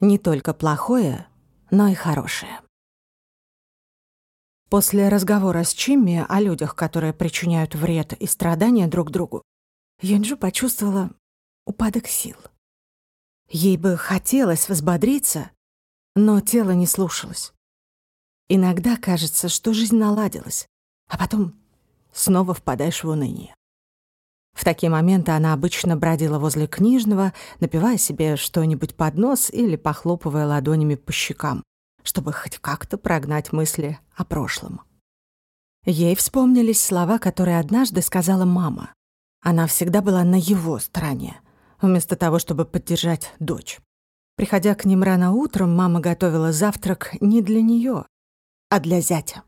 Не только плохое, но и хорошее. После разговора с Чимми о людях, которые причиняют вред и страдания друг другу, Юнджу почувствовала упадок сил. Ей бы хотелось взбодриться, но тело не слушалось. Иногда кажется, что жизнь наладилась, а потом снова впадаешь в уныние. В такие моменты она обычно бродила возле книжного, напивая себе что-нибудь под нос или похлопывая ладонями по щекам, чтобы хоть как-то прогнать мысли о прошлом. Ей вспомнились слова, которые однажды сказала мама. Она всегда была на его стороне, вместо того, чтобы поддержать дочь. Приходя к ним рано утром, мама готовила завтрак не для нее, а для зятя.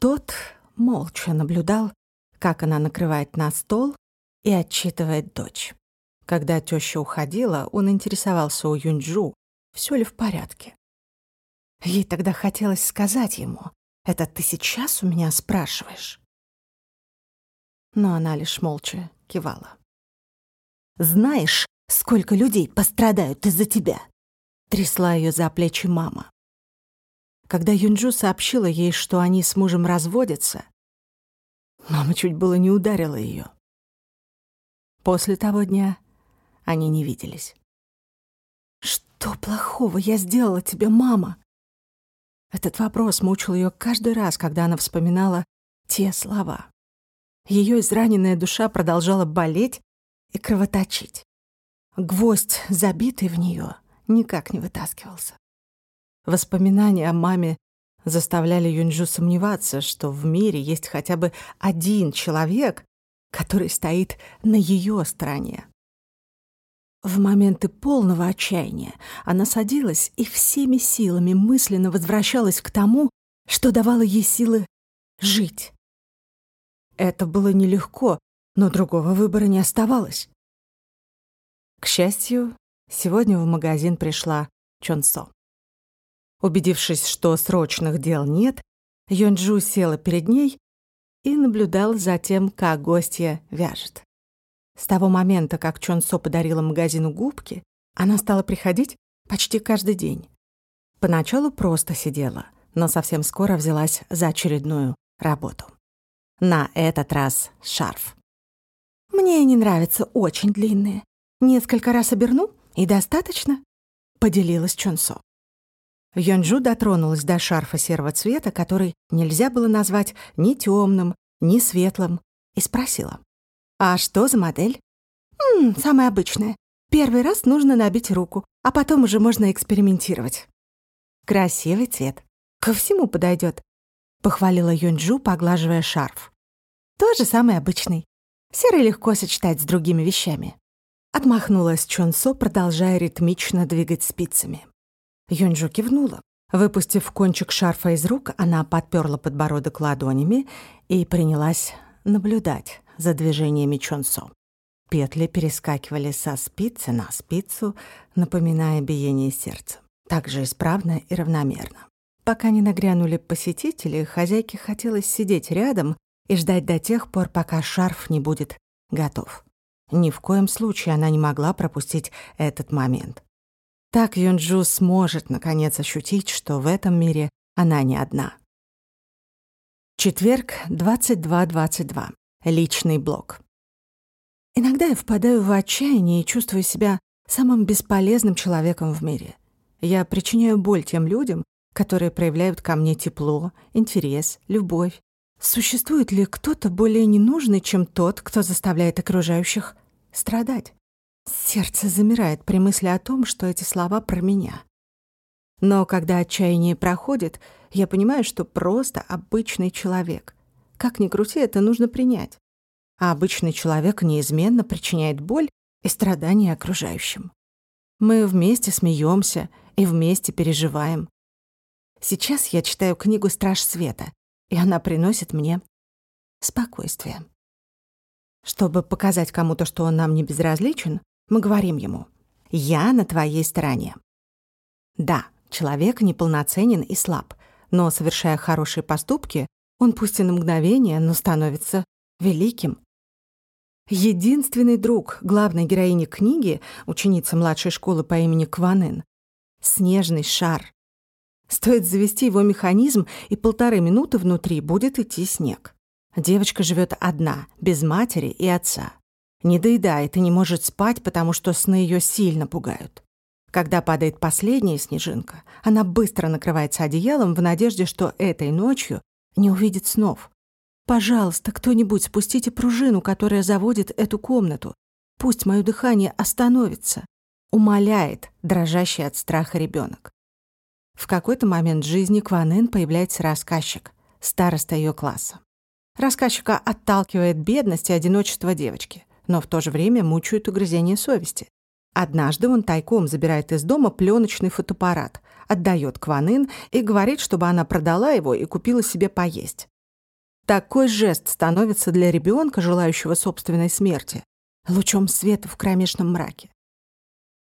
Тот молча наблюдал, как она накрывает на стол и отчитывает дочь. Когда тёща уходила, он интересовался у Юнджу, всё ли в порядке. Ей тогда хотелось сказать ему, «Это ты сейчас у меня спрашиваешь?» Но она лишь молча кивала. «Знаешь, сколько людей пострадают из-за тебя?» Трясла её за плечи мама. Когда Юнджу сообщила ей, что они с мужем разводятся, Мама чуть было не ударила ее. После того дня они не виделись. «Что плохого я сделала тебе, мама?» Этот вопрос мучил ее каждый раз, когда она вспоминала те слова. Ее израненная душа продолжала болеть и кровоточить. Гвоздь, забитый в нее, никак не вытаскивался. Воспоминания о маме заставляли Юнджу сомневаться, что в мире есть хотя бы один человек, который стоит на ее стороне. В моменты полного отчаяния она садилась и всеми силами мысленно возвращалась к тому, что давало ей силы жить. Это было нелегко, но другого выбора не оставалось. К счастью, сегодня в магазин пришла Чонсо. Убедившись, что срочных дел нет, Йонджу села перед ней и наблюдал за тем, как гостья вяжет. С того момента, как Чон Со подарила магазину губки, она стала приходить почти каждый день. Поначалу просто сидела, но совсем скоро взялась за очередную работу. На этот раз шарф. «Мне не нравятся очень длинные. Несколько раз оберну, и достаточно», — поделилась Чон Со. Йонджу дотронулась до шарфа серого цвета, который нельзя было назвать ни темным, ни светлым, и спросила. «А что за модель?» «М -м, «Самая обычная. Первый раз нужно набить руку, а потом уже можно экспериментировать». «Красивый цвет. Ко всему подойдет, похвалила Юнджу, поглаживая шарф. «Тоже самый обычный. Серый легко сочетать с другими вещами». Отмахнулась Чонсо, продолжая ритмично двигать спицами. Юнджу кивнула. Выпустив кончик шарфа из рук, она подперла подбородок ладонями и принялась наблюдать за движениями Чонсо. Петли перескакивали со спицы на спицу, напоминая биение сердца. Так же исправно и равномерно. Пока не нагрянули посетители, хозяйке хотелось сидеть рядом и ждать до тех пор, пока шарф не будет готов. Ни в коем случае она не могла пропустить этот момент. Так Юнджу сможет, наконец, ощутить, что в этом мире она не одна. Четверг, 22.22. Личный блог. Иногда я впадаю в отчаяние и чувствую себя самым бесполезным человеком в мире. Я причиняю боль тем людям, которые проявляют ко мне тепло, интерес, любовь. Существует ли кто-то более ненужный, чем тот, кто заставляет окружающих страдать? Сердце замирает при мысли о том, что эти слова про меня. Но когда отчаяние проходит, я понимаю, что просто обычный человек. Как ни крути, это нужно принять. А обычный человек неизменно причиняет боль и страдания окружающим. Мы вместе смеемся и вместе переживаем. Сейчас я читаю книгу «Страж света», и она приносит мне спокойствие. Чтобы показать кому-то, что он нам не безразличен, мы говорим ему «Я на твоей стороне». Да, человек неполноценен и слаб, но, совершая хорошие поступки, он пусть и на мгновение, но становится великим. Единственный друг главной героини книги, ученица младшей школы по имени Кванен, снежный шар. Стоит завести его механизм, и полторы минуты внутри будет идти снег. Девочка живет одна, без матери и отца. Не доедает и не может спать, потому что сны ее сильно пугают. Когда падает последняя снежинка, она быстро накрывается одеялом в надежде, что этой ночью не увидит снов. «Пожалуйста, кто-нибудь спустите пружину, которая заводит эту комнату. Пусть мое дыхание остановится», — умоляет дрожащий от страха ребенок. В какой-то момент жизни Кванен появляется рассказчик, староста ее класса. Рассказчика отталкивает бедность и одиночество девочки, но в то же время мучают угрызение совести. Однажды он тайком забирает из дома пленочный фотоаппарат, отдает Кванын и говорит, чтобы она продала его и купила себе поесть. Такой жест становится для ребенка, желающего собственной смерти, лучом света в кромешном мраке.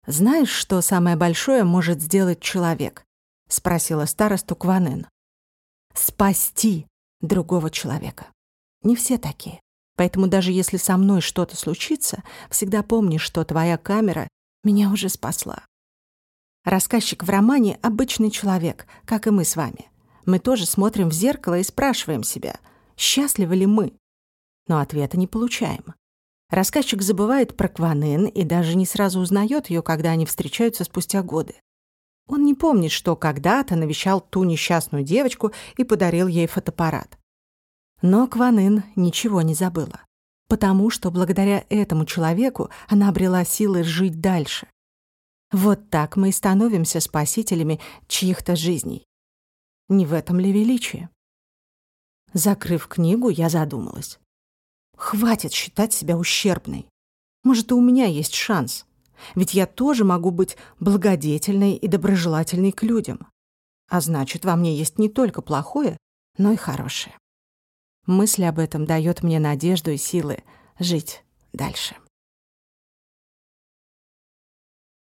«Знаешь, что самое большое может сделать человек?» — спросила старосту Кванын. «Спасти другого человека. Не все такие. Поэтому даже если со мной что-то случится, всегда помни, что твоя камера меня уже спасла. Рассказчик в романе — обычный человек, как и мы с вами. Мы тоже смотрим в зеркало и спрашиваем себя, счастливы ли мы. Но ответа не получаем. Рассказчик забывает про Кванен и даже не сразу узнает ее, когда они встречаются спустя годы. Он не помнит, что когда-то навещал ту несчастную девочку и подарил ей фотоаппарат. Но Кванын ничего не забыла, потому что благодаря этому человеку она обрела силы жить дальше. Вот так мы и становимся спасителями чьих-то жизней. Не в этом ли величие? Закрыв книгу, я задумалась. Хватит считать себя ущербной. Может, и у меня есть шанс. Ведь я тоже могу быть благодетельной и доброжелательной к людям. А значит, во мне есть не только плохое, но и хорошее. Мысль об этом дает мне надежду и силы жить дальше.